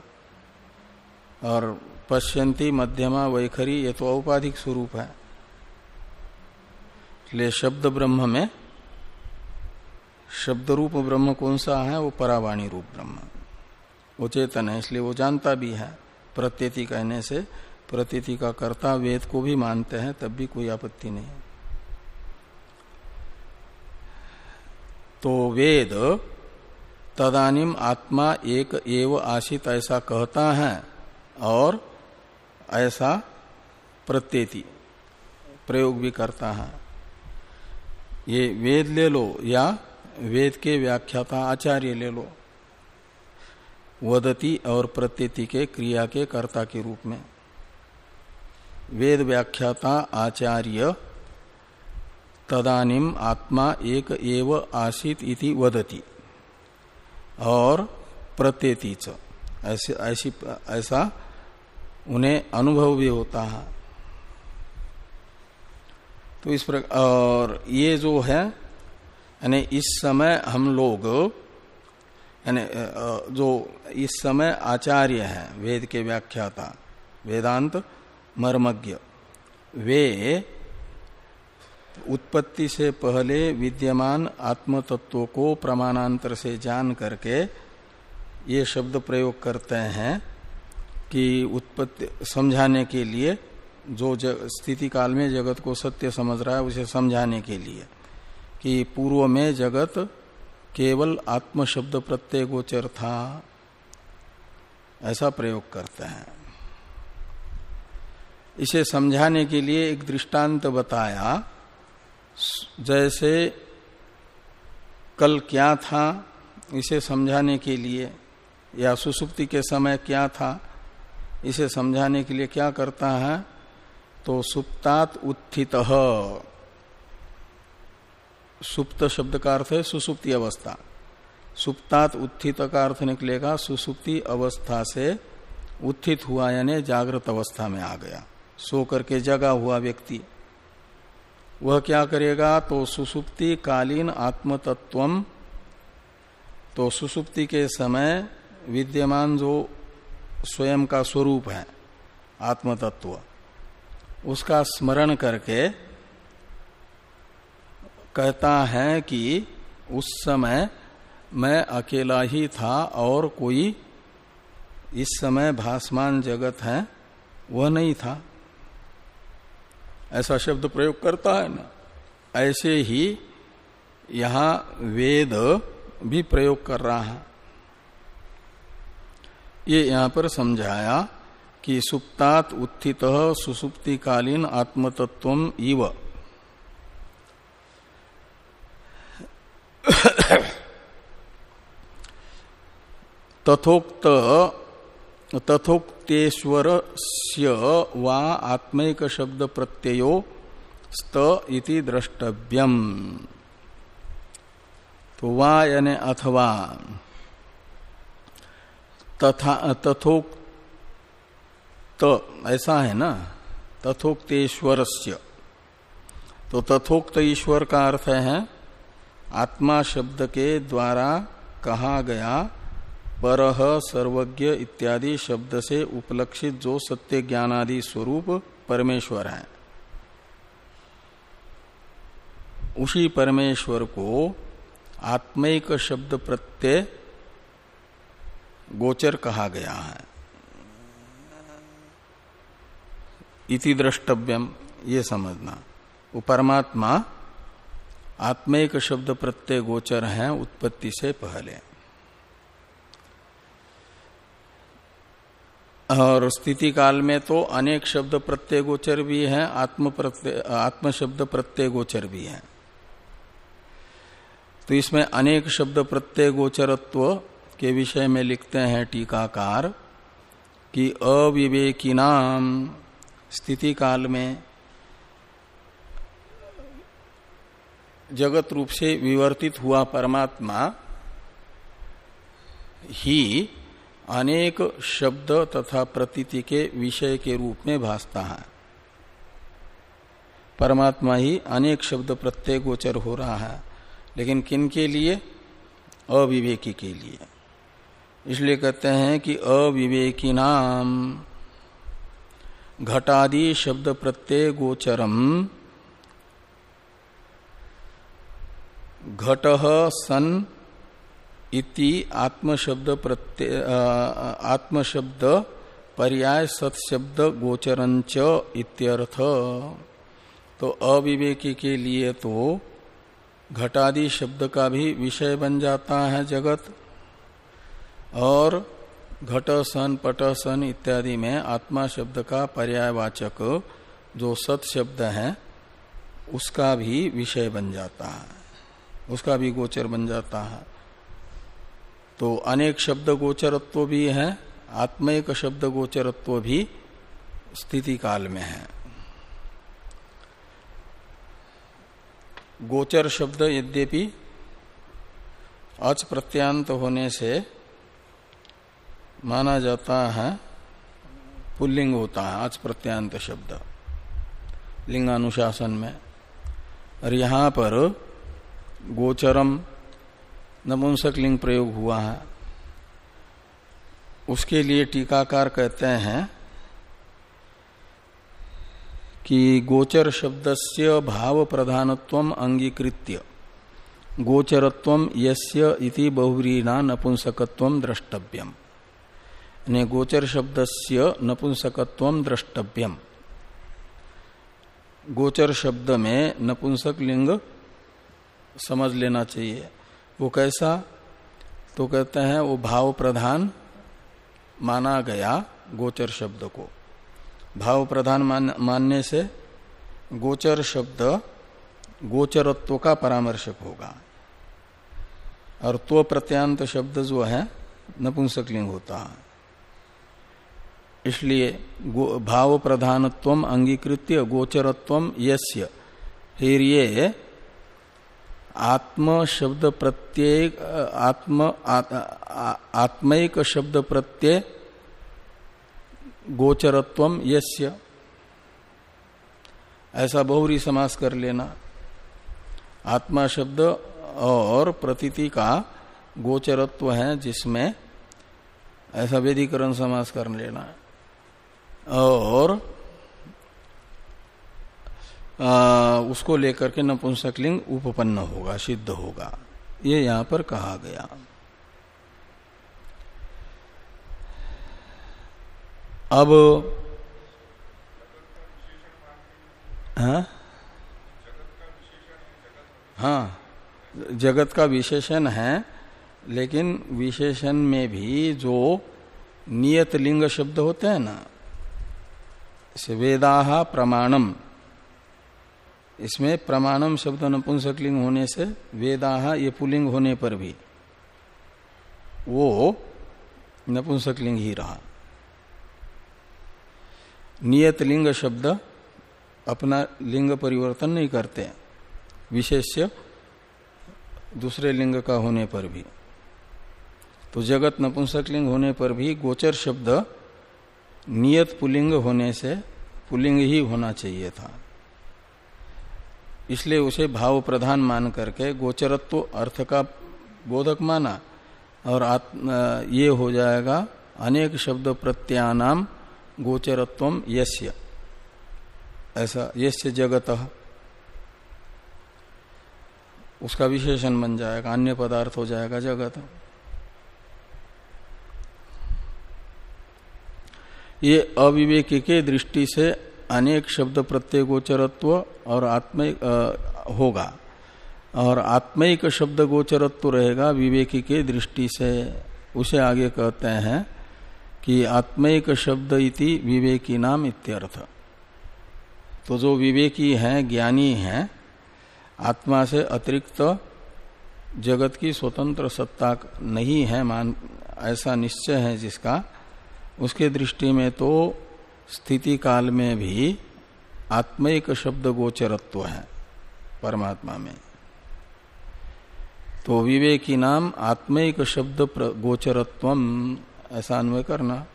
और पश्यंती, मध्यमा, वैखरी, ये तो औपाधिक स्वरूप है। इसलिए शब्द ब्रह्म में शब्द रूप ब्रह्म कौन सा है? वो परावाणी रूप ब्रह्म। वो चेतन है, इसलिए वो जानता भी है। प्रत्यति कहने से प्रतीति का कर्ता वेद को भी मानते हैं, तब भी कोई आपत्ति नहीं तो वेद, तदानिम आत्मा एक एव आशित ऐसा कहता है, और ऐसा प्रत्येति प्रयोग भी करता है। ये वेद ले लो, या वेद के व्याख्याता आचार्य ले लो। वदती और प्रत्येति के क्रिया के कर्ता के रूप में। वेद व्याख्याता आचार्य, तदानिम आत्मा एक एव आसित इति वदति। और प्रत्येति ऐसे, ऐसी, ऐसा उन्हें अनुभव भी होता है। तो इस प्रकार, और ये जो है यानी इस समय हम लोग, यानी जो इस समय आचार्य है, वेद के व्याख्याता, वेदांत मर्मज्ञ, वे उत्पत्ति से पहले विद्यमान आत्म तत्व को प्रमाणांतर से जान करके ये शब्द प्रयोग करते हैं कि उत्पत्ति, समझाने के लिए जो, स्थिति काल में जगत को सत्य समझ रहा है, उसे समझाने के लिए। कि पूर्व में जगत केवल आत्म शब्द प्रत्यय गोचर था ऐसा प्रयोग करते हैं। इसे समझाने के लिए एक दृष्टांत बताया। जैसे कल क्या था, इसे समझाने के लिए, या सुसुप्ति के समय क्या था, इसे समझाने के लिए क्या करता है तो सुप्तात उत्थित। सुप्त शब्द का अर्थ है सुसुप्ति अवस्था। सुप्तात उत्थित का अर्थ निकलेगा, सुसुप्ति अवस्था से उत्थित हुआ, यानी जागृत अवस्था में आ गया। सो करके जगा हुआ व्यक्ति। वह क्या करेगा? तो सुसुप्ति कालीन आत्म तत्व तो सुसुप्ति के समय विद्यमान जो स्वयं का स्वरूप है, आत्मतत्व, उसका स्मरण करके कहता है कि उस समय मैं अकेला ही था और कोई इस समय भासमान जगत है, वह नहीं था। ऐसा शब्द प्रयोग करता है ना? ऐसे ही यहाँ वेद भी प्रयोग कर रहा है। ये यहाँ पर समझाया कि सुप्तात उत्थित सुसुप्तिकालीन आत्मतत्व इव। तथोक्त तथोक्तेश्वर वा आत्मिक शब्द प्रत्ययो स्त इति द्रष्टव्यम। तो वा यानी अथवा तथा तथोक्त ऐसा है ना? तथोक्तेश्वर तो तथोक्त ईश्वर का अर्थ है आत्मा शब्द के द्वारा कहा गया पर सर्वज्ञ इत्यादि शब्द से उपलक्षित जो सत्य ज्ञानादि स्वरूप परमेश्वर है। उसी परमेश्वर को आत्मिक शब्द प्रत्यय गोचर कहा गया है। इति द्रष्टव्यम, ये समझना। वो परमात्मा आत्मिक शब्द प्रत्यय गोचर है, उत्पत्ति से पहले। और स्थिति काल में तो अनेक शब्द प्रत्यय गोचर भी है, आत्म प्रत्यय, आत्म शब्द प्रत्यय गोचर भी है। तो इसमें अनेक शब्द प्रत्यय गोचरत्व के विषय में लिखते हैं टीकाकार कि अविवेकी नाम स्थिति काल में जगत रूप से विवर्तित हुआ परमात्मा, ही अनेक शब्द तथा प्रतीति के विषय के रूप में भासता है। परमात्मा ही अनेक शब्द प्रत्यय गोचर हो रहा है, लेकिन किन के लिए? अविवेकी के लिए। इसलिए कहते हैं कि अविवेकी नाम, घटादि शब्द प्रत्यय गोचरम घट सन इति आत्मशब्द प्रत्यय आत्मशब्द पर्याय सत्शब्द गोचरंच इत्यर्थ। तो अविवेकी के लिए तो घटादि शब्द का भी विषय बन जाता है जगत। और घट सन, पट सन इत्यादि में आत्मा शब्द का पर्यायवाचक जो सत शब्द है, उसका भी विषय बन जाता है। उसका भी गोचर बन जाता है। तो अनेक शब्द गोचरत्व भी है, आत्मिक शब्द गोचरत्व भी स्थिति काल में है। गोचर शब्द यद्यपि अच प्रत्यांत होने से माना जाता है, पुल्लिंग होता है अच प्रत्यांत शब्द, लिंगानुशासन में। और यहाँ पर गोचरम नपुंसक लिंग प्रयोग हुआ है। उसके लिए टीकाकार कहते हैं कि गोचर शब्दस्य भाव प्रधानत्व अंगीकृत्य। गोचरत्व यस्य इति बहुव्रीना नपुंसकत्व द्रष्टव्यम। ने गोचर शब्दस्य नपुंसकत्व द्रष्टव्यम। गोचर शब्द में नपुंसक लिंग समझ लेना चाहिए। वो कैसा? तो कहते हैं वो भाव प्रधान माना गया गोचर शब्द को। भाव प्रधान मान, मानने से गोचर शब्द गोचरत्व का परामर्शक होगा। और तो प्रत्यांत शब्द जो है नपुंसकलिंग होता है। इसलिए भाव प्रधानत्व अंगीकृत्य गोचरत्व यस्य फिर आत्म शब्द प्रत्यय आत्म आत्मिक शब्द प्रत्यय गोचरत्व यस्य। ऐसा बहुरी समास कर लेना। आत्मा शब्द और प्रतीति का गोचरत्व है जिसमें ऐसा वेदीकरण समास कर लेना। और आ, उसको लेकर के नपुंसक लिंग उपपन्न होगा सिद्ध होगा। ये यहाँ पर कहा गया। अब हाँ? हाँ जगत का विशेषण है लेकिन विशेषण में भी जो नियत लिंग शब्द होते हैं ना वेदाहा प्रमाणम। इसमें प्रमाणम शब्द नपुंसकलिंग होने से, वेदाहा ये पुलिंग होने पर भी, वो नपुंसकलिंग ही रहा। नियत लिंग शब्द अपना लिंग परिवर्तन नहीं करते, विशेष्य दूसरे लिंग का होने पर भी। तो जगत नपुंसक लिंग होने पर भी गोचर शब्द नियत पुलिंग होने से, पुलिंग ही होना चाहिए था। इसलिए उसे भाव प्रधान मान करके गोचरत्व अर्थ का बोधक माना और आत्म ये हो जाएगा, अनेक शब्द प्रत्यानाम गोचरत्व यस्य। ऐसा, यस्य जगत। उसका विशेषण बन जाएगा, अन्य पदार्थ हो जाएगा जगत। ये अविवेकी के दृष्टि से अनेक शब्द प्रत्यय गोचरत्व और आत्म होगा। और आत्मिक शब्द गोचरत्व रहेगा विवेकी के दृष्टि से। उसे आगे कहते हैं कि आत्मिक शब्द इति विवेकी नाम इत्यर्थ। तो जो विवेकी हैं, ज्ञानी हैं, आत्मा से अतिरिक्त जगत की स्वतंत्र सत्ता नहीं है, मान, ऐसा निश्चय है जिसका। उसके दृष्टि में तो स्थिति काल में भी आत्मिक शब्द गोचरत्व है, परमात्मा में। तो विवेकी नाम आत्मिक शब्द गोचरत्व ऐसा अन्वय करना।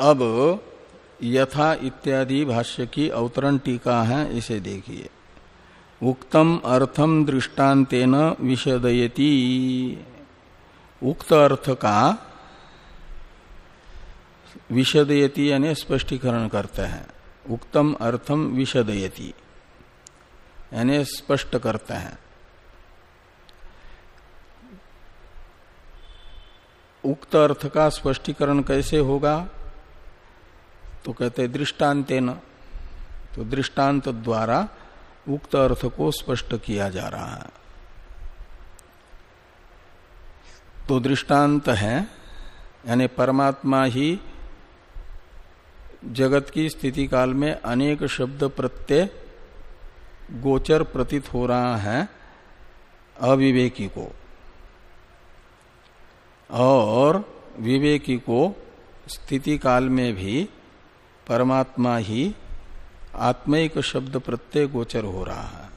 अब यथा इत्यादि भाष्य की अवतरण टीका है, इसे देखिए। उक्तम अर्थम दृष्टान्तेन विषदयती। उक्त अर्थ का विषदयती यानी स्पष्टीकरण करते हैं। उक्तम अर्थम विषदयती यानी स्पष्ट करते हैं। उक्त अर्थ का स्पष्टीकरण कैसे होगा? तो कहते दृष्टान्तेन। तो दृष्टांत द्वारा उक्त अर्थ को स्पष्ट किया जा रहा है। तो दृष्टांत है, यानी परमात्मा ही जगत की स्थिति काल में अनेक शब्द प्रत्यय गोचर प्रतीत हो रहा है अविवेकी को। और विवेकी को स्थिति काल में भी परमात्मा ही आत्मिक शब्द प्रत्यय गोचर हो रहा है।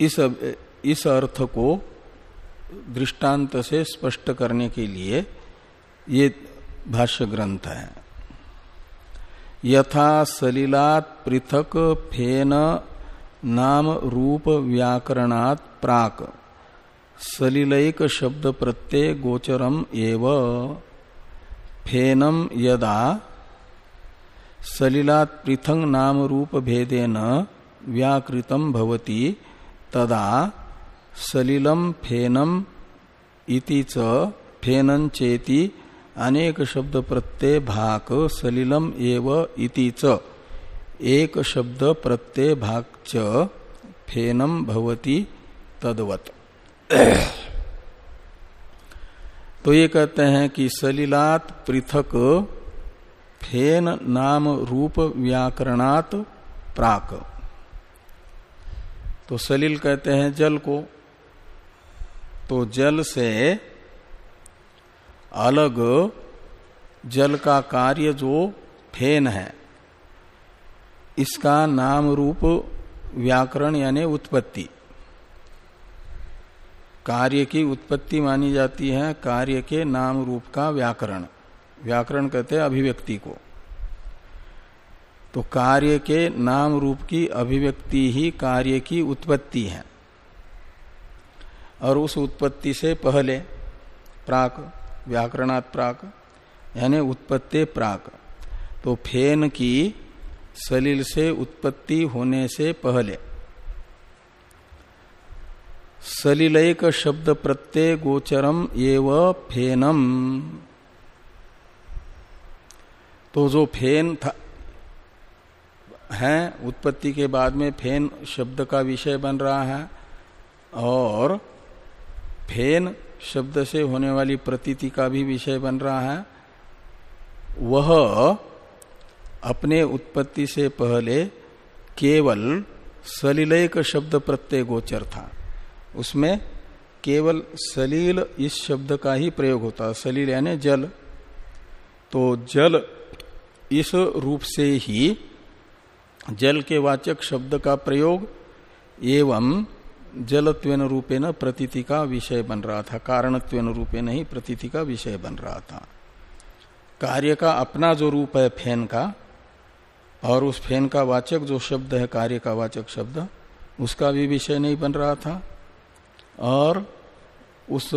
इस इस अर्थ को दृष्टांत से स्पष्ट करने के लिए ये भाष्य ग्रंथ है। यथा सलिलात पृथक फेन नाम रूप व्याकरणात प्राक। सलिलैक शब्द प्रत्यय गोचरम एव। फेनम यदा सलिलात पृथंग नाम रूप भेदेन व्याकृतम भवती तदा सलिलम फेनम इति च फेनन चेति अनेक शब्द प्रत्यय भाक सलिलम एव इति च। एक शब्द प्रत्यय भाग च फेनम भवती तदवत। तो ये कहते हैं कि सलिलात पृथक फेन नाम रूप व्याकरणात प्राक। तो सलील कहते हैं जल को। तो जल से अलग जल का कार्य जो फेन है, इसका नाम रूप व्याकरण यानी उत्पत्ति। कार्य की उत्पत्ति मानी जाती है कार्य के नाम रूप का व्याकरण। व्याकरण कहते हैं अभिव्यक्ति को। तो कार्य के नाम रूप की अभिव्यक्ति ही कार्य की उत्पत्ति है। और उस उत्पत्ति से पहले प्राक, व्याकरणात् प्राक, यानी उत्पत्ति प्राक। तो फेन की सलील से उत्पत्ति होने से पहले। सलिलैक शब्द प्रत्यय गोचरम एव फेनम। तो जो फेन था, है, उत्पत्ति के बाद में फेन शब्द का विषय बन रहा है, और फेन शब्द से होने वाली प्रतीति का भी विषय बन रहा है। वह अपने उत्पत्ति से पहले केवल सलिलैक शब्द प्रत्यय गोचर था। उसमें केवल सलील इस शब्द का ही प्रयोग होता, सलील यानी जल। तो जल इस रूप से ही जल के वाचक शब्द का प्रयोग एवं जलत्वेन न प्रतीति का विषय बन रहा था कारणत्वेन रूपे नहीं, प्रतीति का विषय बन रहा था। कार्य का अपना जो रूप है फ़ैन का, और उस फ़ैन का वाचक जो शब्द है, कार्य का वाचक शब्द, उसका भी विषय नहीं बन रहा था। और उस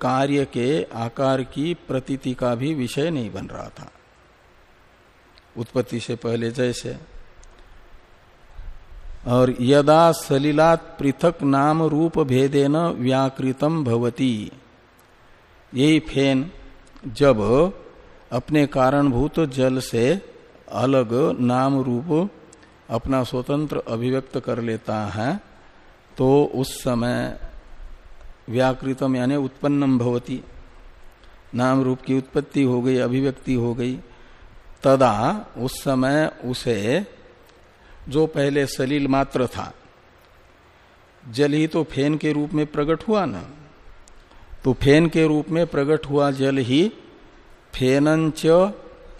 कार्य के आकार की प्रतीति का भी विषय नहीं बन रहा था। उत्पत्ति से पहले जैसे और यदा सलिलात पृथक नाम रूप भेदेन व्याकृतम भवती। यही फेन जब अपने कारणभूत जल से अलग नाम रूप अपना स्वतंत्र अभिव्यक्त कर लेता है तो उस समय व्याकृतम यानी उत्पन्नम भवती। नाम रूप की उत्पत्ति हो गई, अभिव्यक्ति हो गई, तदा उस समय उसे जो पहले सलील मात्र था। जल ही तो फेन के रूप में प्रकट हुआ ना। तो फेन के रूप में प्रकट हुआ जल ही फेनंच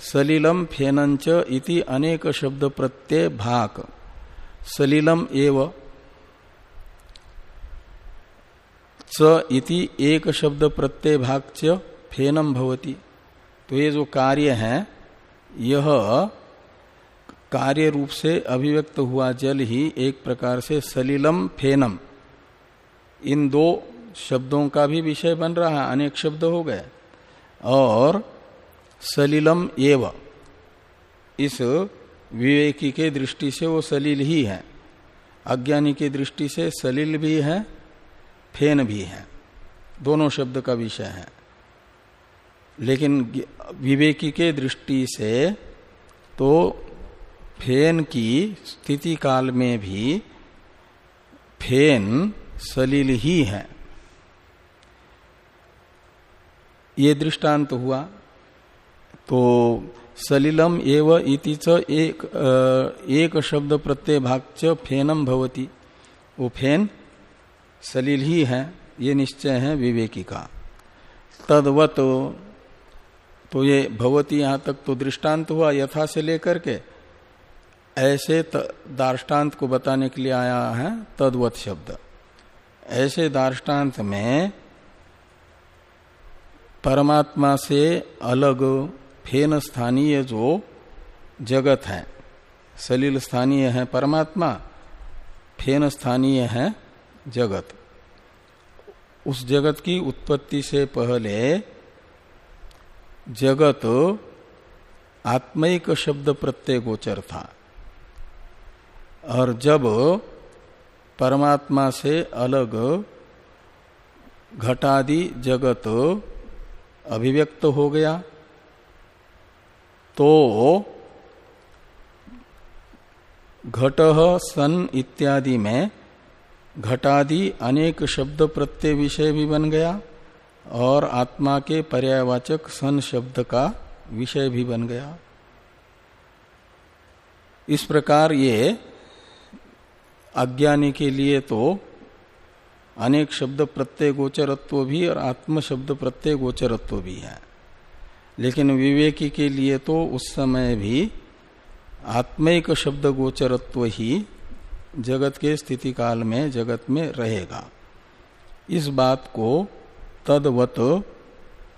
सलिलम फेनंच इति अनेक शब्द प्रत्यय भाक। सलिलम एव च इति एक शब्द प्रत्यय भाग च फेनम भवती। तो ये जो कार्य है, यह कार्य रूप से अभिव्यक्त हुआ जल ही एक प्रकार से सलिलम फेनम। इन दो शब्दों का भी विषय बन रहा है, अनेक शब्द हो गए। और सलिलम एव, इस विवेकी के दृष्टि से वो सलील ही है। अज्ञानी की दृष्टि से सलील भी है, फेन भी है। दोनों शब्द का विषय है। लेकिन विवेकी के दृष्टि से तो फेन की स्थिति काल में भी फेन सलील ही है। ये दृष्टांत हुआ। तो सलिलम एव इति च एक एक शब्द प्रत्यय भाग च फेनम भवती। वो फेन सलील ही है, ये निश्चय है विवेकी का। तदवत तो ये भवती यहाँ तक तो दृष्टांत हुआ यथा से लेकर के। ऐसे दार्टान्त को बताने के लिए आया है तद्वत शब्द। ऐसे दार्टान्त में परमात्मा से अलग, फेन स्थानीय जो जगत है, सलील स्थानीय है परमात्मा, फेन स्थानीय है जगत। उस जगत की उत्पत्ति से पहले जगत आत्मयिक शब्द प्रत्यय गोचर था। और जब परमात्मा से अलग घटादि जगत अभिव्यक्त हो गया तो घट सन इत्यादि में घटादि अनेक शब्द प्रत्यय विषय भी बन गया और आत्मा के पर्यायवाचक सन शब्द का विषय भी बन गया। इस प्रकार ये अज्ञानी के लिए तो अनेक शब्द प्रत्यय गोचरत्व भी और आत्म शब्द प्रत्यय गोचरत्व भी है। लेकिन विवेकी के लिए तो उस समय भी आत्मिक शब्द गोचरत्व ही जगत के स्थिति काल में जगत में रहेगा। इस बात को तदवत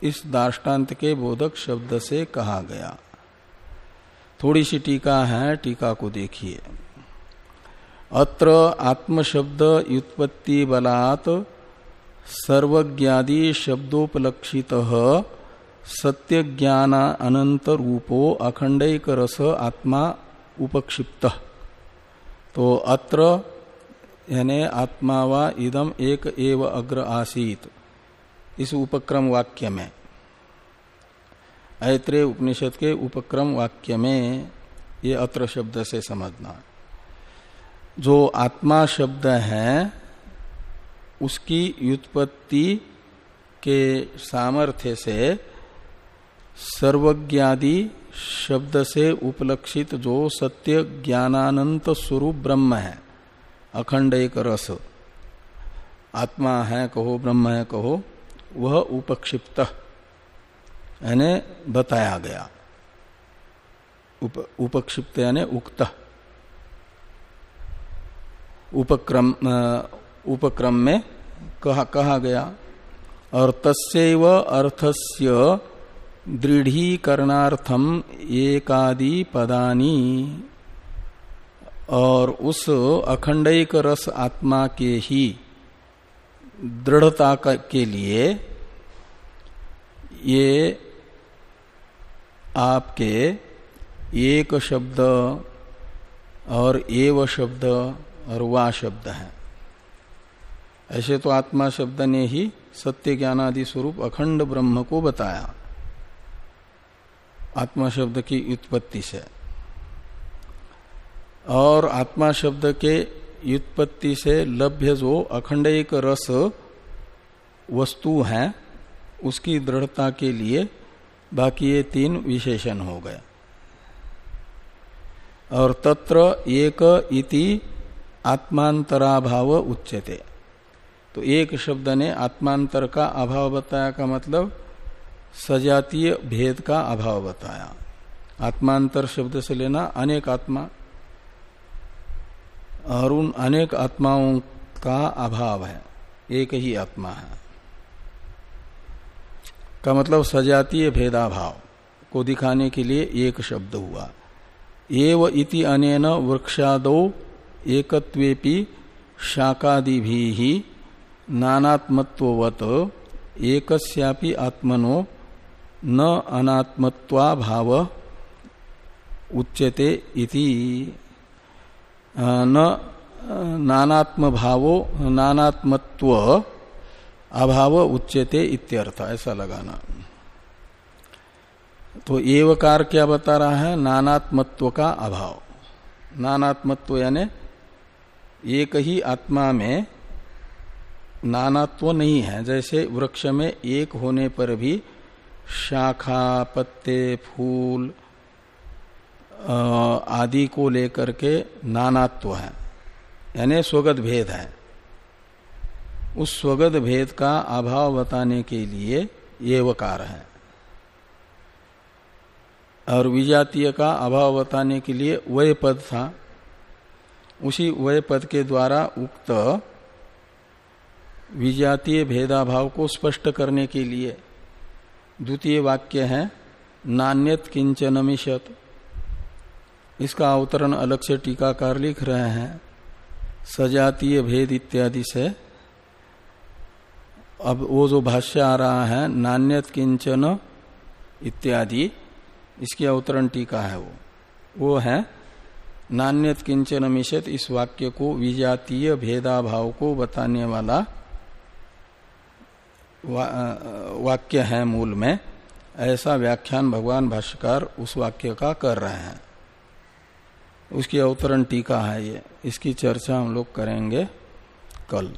इस दाष्टान्त के बोधक शब्द से कहा गया। थोड़ी सी टीका है, टीका को देखिए। अत्र आत्मशब्द व्युत्पत्ति बलात् सर्वज्ञादि शब्दोपलक्षित सत्य ज्ञान अनंत रूपो अखंडिक रस आत्मा उपक्षिप्त। तो अत्र यानी आत्मा व इदम एक एव अग्र आसीत। इस उपक्रम वाक्य में। ऐत्रे उपनिषद के उपक्रम वाक्य में ये अत्र शब्द से समझना। जो आत्मा शब्द है उसकी व्युत्पत्ति के सामर्थ्य से सर्वज्ञादि शब्द से उपलक्षित जो सत्य ज्ञानानंत स्वरूप ब्रह्म है अखंड एक रस। आत्मा है कहो ब्रह्म है कहो वह उपक्षिप्त यानी बताया गया। उप, उपक्षिप्त यानी उक्त। उपक्रम उपक्रम में कहा, कहा गया। और तस्व अर्थस्य दृढ़ीकरणार्थम एकादि पदानी। और उस अखंडिक रस आत्मा के ही दृढ़ता के लिए ये आपके एक शब्द और एव शब्द और वा शब्द है। ऐसे तो आत्मा शब्द ने ही सत्य ज्ञानादि स्वरूप अखंड ब्रह्म को बताया। आत्मा शब्द की उत्पत्ति से। और आत्मा शब्द के उत्पत्ति से लभ्य जो अखंड एक रस वस्तु है, उसकी दृढ़ता के लिए बाकी ये तीन विशेषण हो गए। और तत्र एक इति आत्मांतराभाव उच्चते तो एक शब्द ने आत्मांतर का अभाव बताया का मतलब सजातीय भेद का अभाव बताया। आत्मांतर शब्द से लेना अनेक आत्मा, और उन अनेक आत्माओं का अभाव है। एक ही आत्मा है। का मतलब सजातीय भेदाभाव को दिखाने के लिए एक शब्द हुआ। एव इति अनेन वृक्षादो एकत्वेपि शाकादि भी ही नानात्मत्ववत, एकस्यापि आत्मनो न अनात्मत्वा भाव उच्यते इति। न नानात्म भावो नानात्मत्व अभाव उच्यते इत्यर्थ, ऐसा लगाना। तो एवकार क्या बता रहा है? नानात्मत्व का अभाव। नानात्मत्व यानी एक ही आत्मा में नानात्व नहीं है। जैसे वृक्ष में एक होने पर भी शाखा, पत्ते, फूल आदि को लेकर के नानात्व है। यानी स्वगत भेद है। उस स्वगत भेद का अभाव बताने के लिए ये वकार है। और विजातीय का अभाव बताने के लिए वह पद था। उसी वह पद के द्वारा उक्त विजातीय भेदाभाव को स्पष्ट करने के लिए द्वितीय वाक्य है, नान्यत किंचन मिशत इसका अवतरण अलग से टीकाकार लिख रहे हैं, सजातीय भेद इत्यादि से। अब वो जो भाष्य आ रहा है, नान्यत किंचन इत्यादि, इसकी अवतरण टीका है वो। वो है नान्यत किंचन मिशत इस वाक्य को विजातीय भेदाभाव को बताने वाला वा, वाक्य है मूल में। ऐसा व्याख्यान भगवान भाष्यकार उस वाक्य का कर रहे हैं। उसकी अवतरण टीका है ये। इसकी चर्चा हम लोग करेंगे कल।